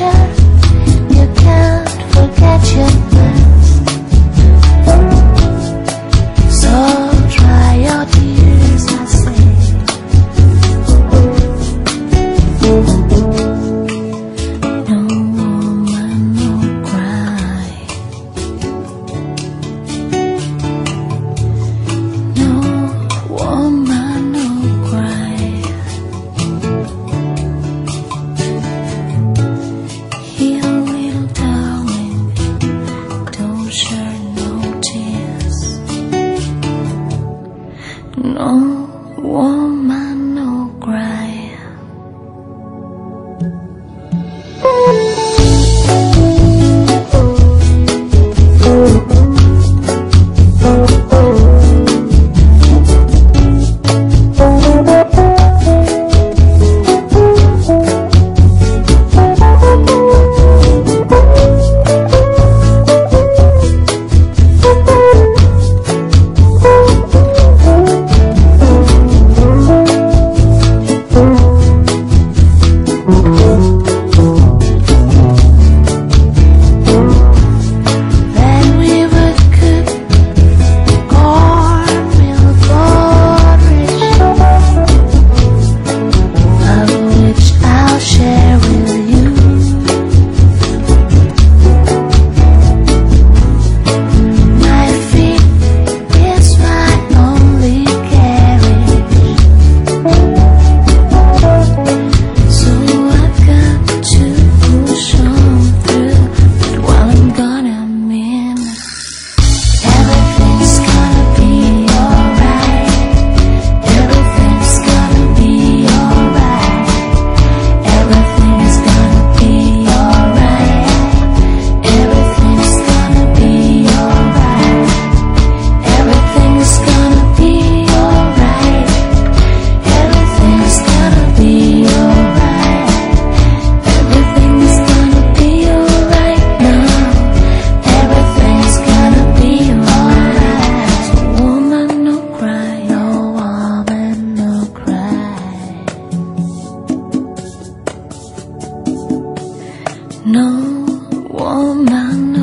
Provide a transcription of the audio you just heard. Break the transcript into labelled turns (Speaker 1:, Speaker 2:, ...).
Speaker 1: shelter 让我 No, 我们了。